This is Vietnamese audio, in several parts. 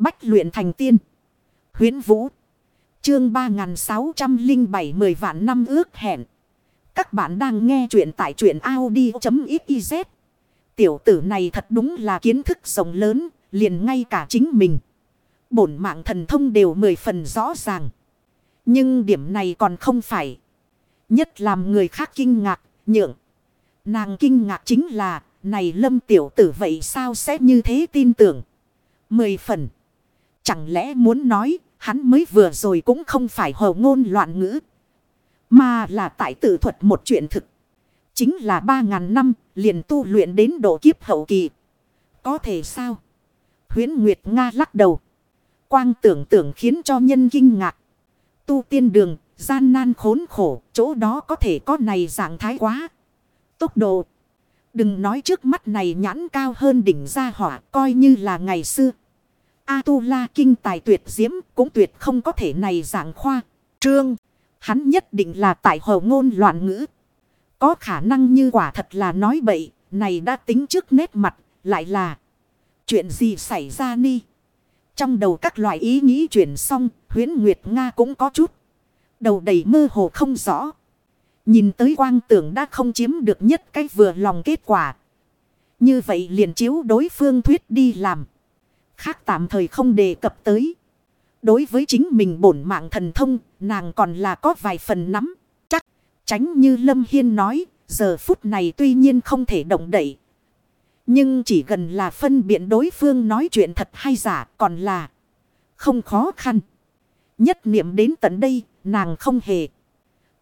Bách luyện thành tiên. Huyến Vũ. Chương 3607 10 vạn năm ước hẹn. Các bạn đang nghe truyện tại truyện Audi.xyz. Tiểu tử này thật đúng là kiến thức rộng lớn, liền ngay cả chính mình. Bổn mạng thần thông đều mười phần rõ ràng. Nhưng điểm này còn không phải. Nhất làm người khác kinh ngạc, nhượng. Nàng kinh ngạc chính là, này lâm tiểu tử vậy sao sẽ như thế tin tưởng. Mười phần. Chẳng lẽ muốn nói, hắn mới vừa rồi cũng không phải hồ ngôn loạn ngữ. Mà là tại tự thuật một chuyện thực. Chính là ba ngàn năm, liền tu luyện đến độ kiếp hậu kỳ. Có thể sao? Huyến Nguyệt Nga lắc đầu. Quang tưởng tưởng khiến cho nhân kinh ngạc. Tu tiên đường, gian nan khốn khổ, chỗ đó có thể có này dạng thái quá. Tốc độ. Đừng nói trước mắt này nhãn cao hơn đỉnh gia hỏa, coi như là ngày xưa. A-tu-la kinh tài tuyệt diễm cũng tuyệt không có thể này dạng khoa. Trương, hắn nhất định là tại hồ ngôn loạn ngữ. Có khả năng như quả thật là nói bậy, này đã tính trước nét mặt, lại là chuyện gì xảy ra ni. Trong đầu các loại ý nghĩ chuyển xong, huyến Nguyệt Nga cũng có chút. Đầu đầy mơ hồ không rõ. Nhìn tới quang tưởng đã không chiếm được nhất cách vừa lòng kết quả. Như vậy liền chiếu đối phương thuyết đi làm. Khác tạm thời không đề cập tới. Đối với chính mình bổn mạng thần thông, nàng còn là có vài phần nắm. Chắc, tránh như Lâm Hiên nói, giờ phút này tuy nhiên không thể động đậy. Nhưng chỉ gần là phân biện đối phương nói chuyện thật hay giả còn là không khó khăn. Nhất niệm đến tận đây, nàng không hề.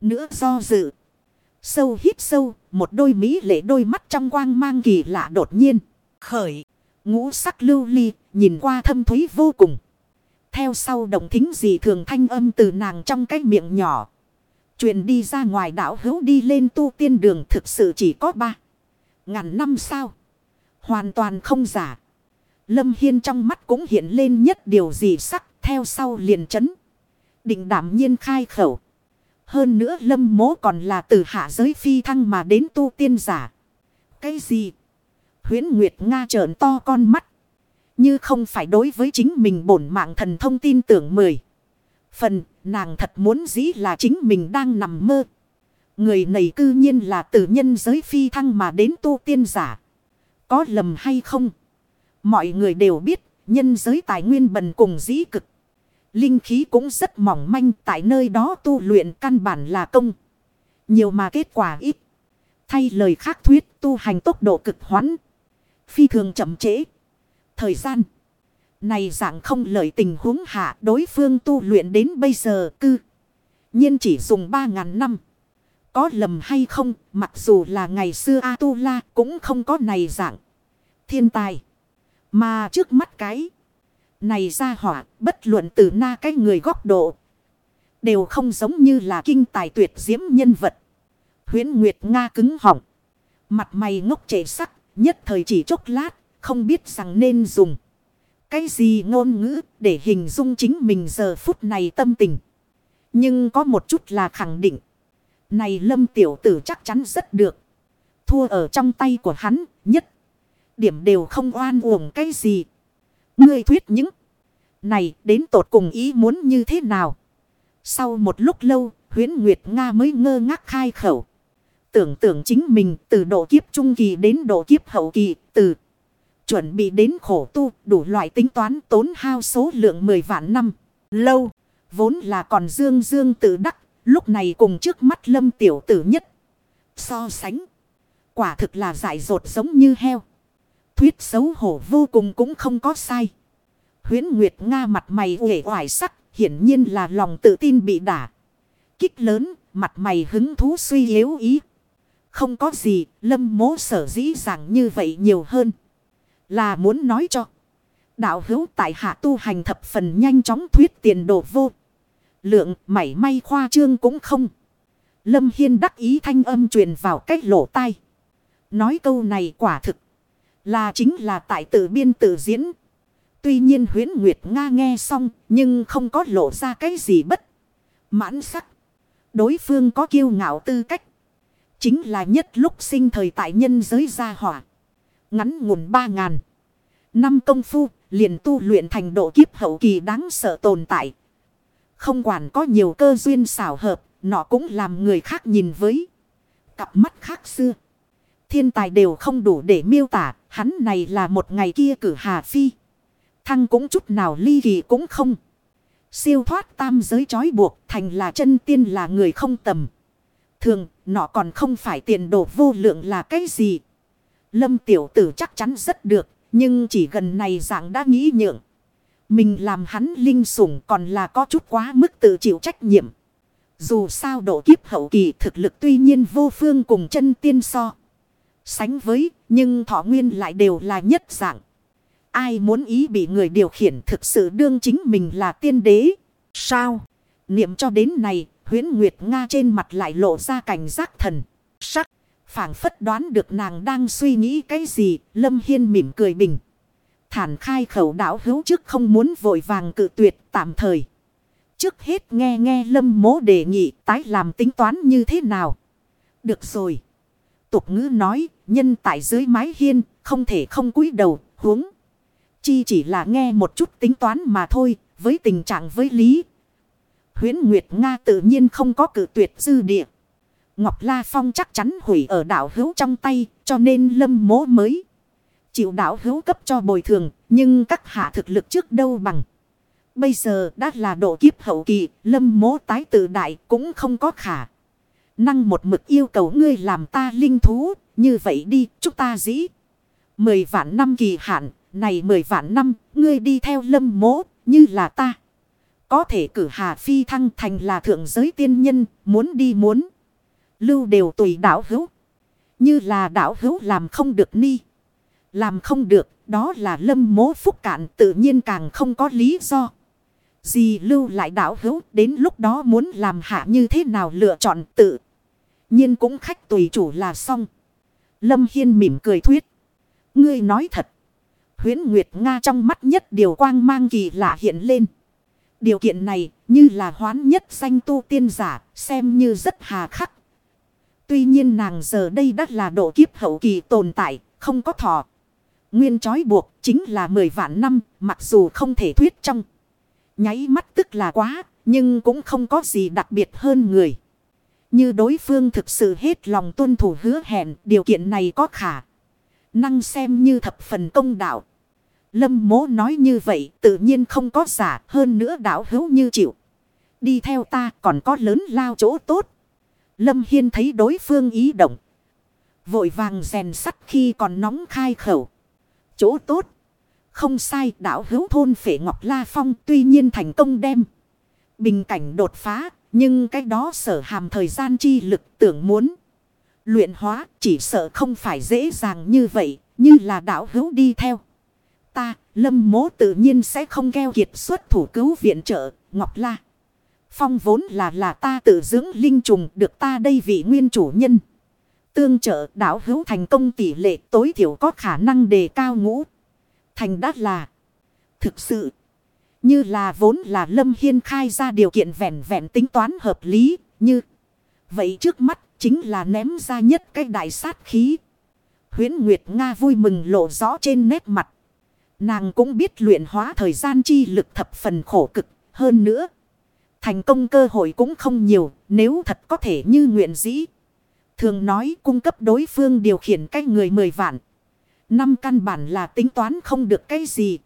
Nữa do dự. Sâu hít sâu, một đôi mỹ lệ đôi mắt trong quang mang kỳ lạ đột nhiên. Khởi, ngũ sắc lưu ly, nhìn qua thâm thúy vô cùng. Theo sau động thính gì thường thanh âm từ nàng trong cái miệng nhỏ. Chuyện đi ra ngoài đảo hữu đi lên tu tiên đường thực sự chỉ có ba. Ngàn năm sao? Hoàn toàn không giả. Lâm Hiên trong mắt cũng hiện lên nhất điều gì sắc theo sau liền chấn. Định đảm nhiên khai khẩu. Hơn nữa lâm mố còn là từ hạ giới phi thăng mà đến tu tiên giả. Cái gì? Huyến Nguyệt Nga trợn to con mắt. Như không phải đối với chính mình bổn mạng thần thông tin tưởng mười. Phần, nàng thật muốn dĩ là chính mình đang nằm mơ. Người này cư nhiên là từ nhân giới phi thăng mà đến tu tiên giả. Có lầm hay không? Mọi người đều biết, nhân giới tài nguyên bần cùng dĩ cực. Linh khí cũng rất mỏng manh, tại nơi đó tu luyện căn bản là công. Nhiều mà kết quả ít. Thay lời khác thuyết, tu hành tốc độ cực hoãn. Phi thường chậm trễ. Thời gian. Này dạng không lợi tình huống hạ đối phương tu luyện đến bây giờ cư. nhiên chỉ dùng 3.000 năm. Có lầm hay không mặc dù là ngày xưa A-tu-la cũng không có này dạng. Thiên tài. Mà trước mắt cái. Này ra hỏa, bất luận từ na cái người góc độ. Đều không giống như là kinh tài tuyệt diễm nhân vật. Huyến Nguyệt Nga cứng họng. Mặt mày ngốc trệ sắc, nhất thời chỉ chốc lát, không biết rằng nên dùng. Cái gì ngôn ngữ để hình dung chính mình giờ phút này tâm tình. Nhưng có một chút là khẳng định. Này lâm tiểu tử chắc chắn rất được. Thua ở trong tay của hắn, nhất. Điểm đều không oan uổng cái gì. Ngươi thuyết những này đến tột cùng ý muốn như thế nào? Sau một lúc lâu, huyến Nguyệt Nga mới ngơ ngác khai khẩu. Tưởng tượng chính mình từ độ kiếp trung kỳ đến độ kiếp hậu kỳ, từ chuẩn bị đến khổ tu, đủ loại tính toán tốn hao số lượng 10 vạn năm. Lâu, vốn là còn dương dương tự đắc, lúc này cùng trước mắt lâm tiểu tử nhất. So sánh, quả thực là dại dột giống như heo. Thuyết xấu hổ vô cùng cũng không có sai. Huyến Nguyệt Nga mặt mày uể oải sắc, hiển nhiên là lòng tự tin bị đả. Kích lớn, mặt mày hứng thú suy yếu ý. Không có gì, lâm mố sở dĩ rằng như vậy nhiều hơn. Là muốn nói cho. Đạo hữu tại hạ tu hành thập phần nhanh chóng thuyết tiền đồ vô. Lượng mảy may khoa trương cũng không. Lâm Hiên đắc ý thanh âm truyền vào cách lỗ tai. Nói câu này quả thực. Là chính là tại tự biên tự diễn. Tuy nhiên huyến Nguyệt Nga nghe xong nhưng không có lộ ra cái gì bất. Mãn sắc. Đối phương có kiêu ngạo tư cách. Chính là nhất lúc sinh thời tại nhân giới gia hỏa. Ngắn ngủn ba ngàn. Năm công phu liền tu luyện thành độ kiếp hậu kỳ đáng sợ tồn tại. Không quản có nhiều cơ duyên xảo hợp, nó cũng làm người khác nhìn với cặp mắt khác xưa. Thiên tài đều không đủ để miêu tả, hắn này là một ngày kia cử Hà Phi. Thăng cũng chút nào ly kỳ cũng không. Siêu thoát tam giới trói buộc thành là chân tiên là người không tầm. Thường, nó còn không phải tiền đồ vô lượng là cái gì. Lâm tiểu tử chắc chắn rất được, nhưng chỉ gần này dạng đã nghĩ nhượng. Mình làm hắn linh sủng còn là có chút quá mức tự chịu trách nhiệm. Dù sao độ kiếp hậu kỳ thực lực tuy nhiên vô phương cùng chân tiên so. Sánh với, nhưng thọ nguyên lại đều là nhất dạng. Ai muốn ý bị người điều khiển thực sự đương chính mình là tiên đế. Sao? Niệm cho đến này, huyến Nguyệt Nga trên mặt lại lộ ra cảnh giác thần. Sắc, phảng phất đoán được nàng đang suy nghĩ cái gì, Lâm Hiên mỉm cười bình. Thản khai khẩu đảo hữu trước không muốn vội vàng cự tuyệt tạm thời. Trước hết nghe nghe lâm mố đề nghị tái làm tính toán như thế nào. Được rồi. Tục ngữ nói nhân tại dưới mái hiên không thể không cúi đầu huống. Chi chỉ là nghe một chút tính toán mà thôi với tình trạng với lý. Huyến Nguyệt Nga tự nhiên không có cử tuyệt dư địa. Ngọc La Phong chắc chắn hủy ở đảo hữu trong tay cho nên lâm mố mới. Chịu đảo hữu cấp cho bồi thường nhưng các hạ thực lực trước đâu bằng. Bây giờ đã là độ kiếp hậu kỳ, lâm mố tái tự đại cũng không có khả. Năng một mực yêu cầu ngươi làm ta linh thú, như vậy đi, chúng ta dĩ. Mười vạn năm kỳ hạn, này mười vạn năm, ngươi đi theo lâm mố, như là ta. Có thể cử Hà Phi thăng thành là thượng giới tiên nhân, muốn đi muốn. Lưu đều tùy đảo hữu. Như là đảo hữu làm không được ni. Làm không được, đó là lâm mố phúc cạn tự nhiên càng không có lý do. Gì lưu lại đảo hữu đến lúc đó muốn làm hạ như thế nào lựa chọn tự. nhiên cũng khách tùy chủ là xong. Lâm Hiên mỉm cười thuyết. Ngươi nói thật. Huyến Nguyệt Nga trong mắt nhất điều quang mang kỳ lạ hiện lên. Điều kiện này như là hoán nhất danh tu tiên giả xem như rất hà khắc. Tuy nhiên nàng giờ đây đã là độ kiếp hậu kỳ tồn tại, không có thọ. Nguyên trói buộc chính là 10 vạn năm, mặc dù không thể thuyết trong. Nháy mắt tức là quá, nhưng cũng không có gì đặc biệt hơn người. Như đối phương thực sự hết lòng tuân thủ hứa hẹn, điều kiện này có khả. Năng xem như thập phần công đạo. Lâm mố nói như vậy, tự nhiên không có giả, hơn nữa Đảo hữu như chịu. Đi theo ta, còn có lớn lao chỗ tốt. Lâm Hiên thấy đối phương ý động. Vội vàng rèn sắt khi còn nóng khai khẩu. Chỗ tốt. Không sai đảo hữu thôn phể Ngọc La Phong tuy nhiên thành công đem. Bình cảnh đột phá. Nhưng cái đó sở hàm thời gian chi lực tưởng muốn. Luyện hóa, chỉ sợ không phải dễ dàng như vậy. Như là đảo hữu đi theo. Ta, lâm mố tự nhiên sẽ không keo kiệt xuất thủ cứu viện trợ, Ngọc La. Phong vốn là là ta tự dưỡng linh trùng được ta đây vị nguyên chủ nhân. Tương trợ đảo hữu thành công tỷ lệ tối thiểu có khả năng đề cao ngũ thành đắt là. Thực sự. Như là vốn là Lâm Hiên khai ra điều kiện vẹn vẹn tính toán hợp lý. Như. Vậy trước mắt chính là ném ra nhất cái đại sát khí. Huyến Nguyệt Nga vui mừng lộ rõ trên nét mặt. Nàng cũng biết luyện hóa thời gian chi lực thập phần khổ cực hơn nữa. Thành công cơ hội cũng không nhiều nếu thật có thể như nguyện dĩ. Thường nói cung cấp đối phương điều khiển cách người mười vạn. Năm căn bản là tính toán không được cái gì.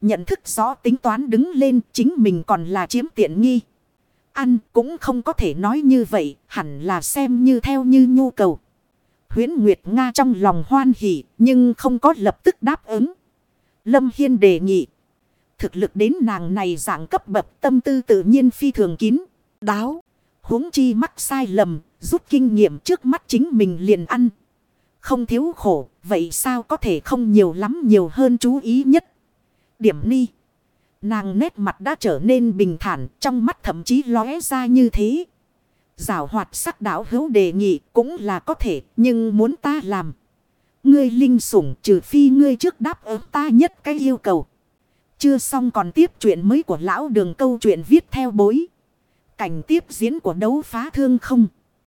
Nhận thức rõ tính toán đứng lên chính mình còn là chiếm tiện nghi. Ăn cũng không có thể nói như vậy, hẳn là xem như theo như nhu cầu. Huyến Nguyệt Nga trong lòng hoan hỉ, nhưng không có lập tức đáp ứng. Lâm Hiên đề nghị. Thực lực đến nàng này dạng cấp bậc tâm tư tự nhiên phi thường kín, đáo. huống chi mắc sai lầm, rút kinh nghiệm trước mắt chính mình liền ăn không thiếu khổ, vậy sao có thể không nhiều lắm nhiều hơn chú ý nhất. Điểm ni. Nàng nét mặt đã trở nên bình thản, trong mắt thậm chí lóe ra như thế. Giảo hoạt sắc đảo hữu đề nghị cũng là có thể, nhưng muốn ta làm. Ngươi linh sủng, trừ phi ngươi trước đáp ứng ta nhất cái yêu cầu. Chưa xong còn tiếp chuyện mới của lão đường câu chuyện viết theo bối. Cảnh tiếp diễn của đấu phá thương không.